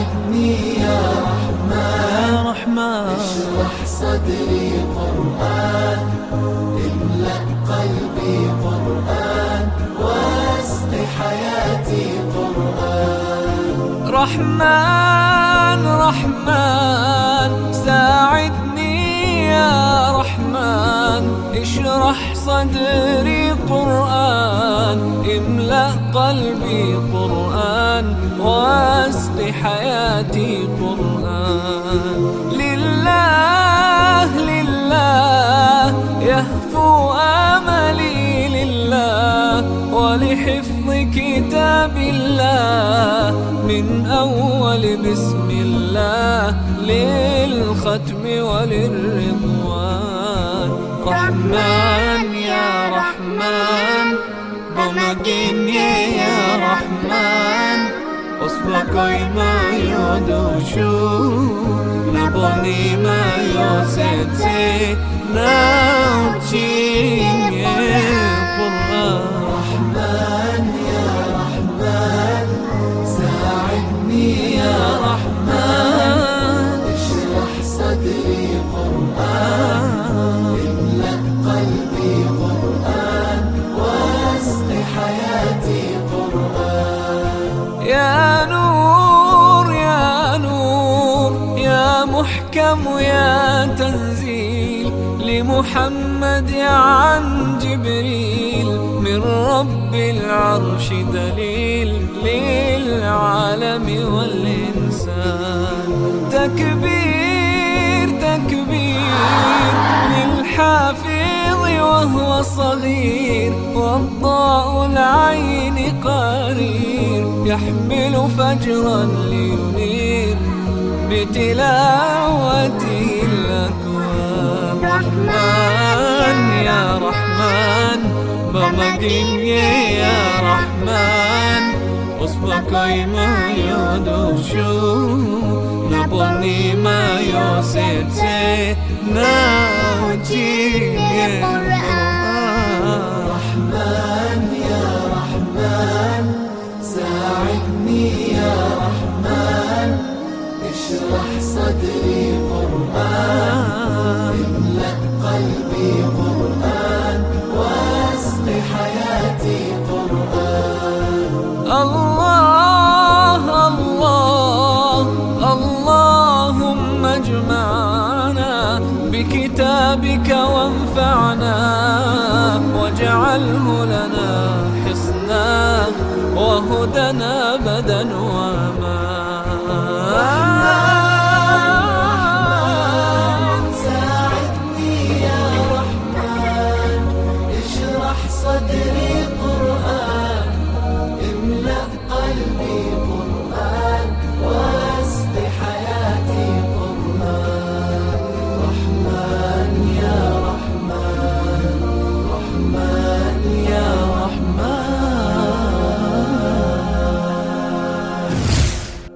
ساعدني يا رحمن. يا رحمن. اشرح صدري قرآن املأ قلبي قرآن واسق حياتي قرآن. رحمن رحمن ساعدني يا رحمن. اشرح صدري. املأ قلبي قرآن وأسق حياتي قرآن. لله لله يهفو آملي لله ولحفظ كتاب الله. من أول بسم الله للختم وللرضوان. رحمن يا رحمن. بمجيني يا رحمن أصبحك ما يدوشو نبني ما يوسيتي نوتين يا محكم يا تنزيل لمحمد عن جبريل من رب العرش دليل للعالم والإنسان. تكبير تكبير للحافظ وهو صغير والضاء العين قرير يحمل فجرا لينير بتلاوته بمجيني يا رحمن أصبك ما يدوشو نبني ما يوسيتي ناوتي رحمن بكتابك وانفعنا واجعله لنا حصنا وهدنا بدا وما ساعدني يا رحمن اشرح صدري.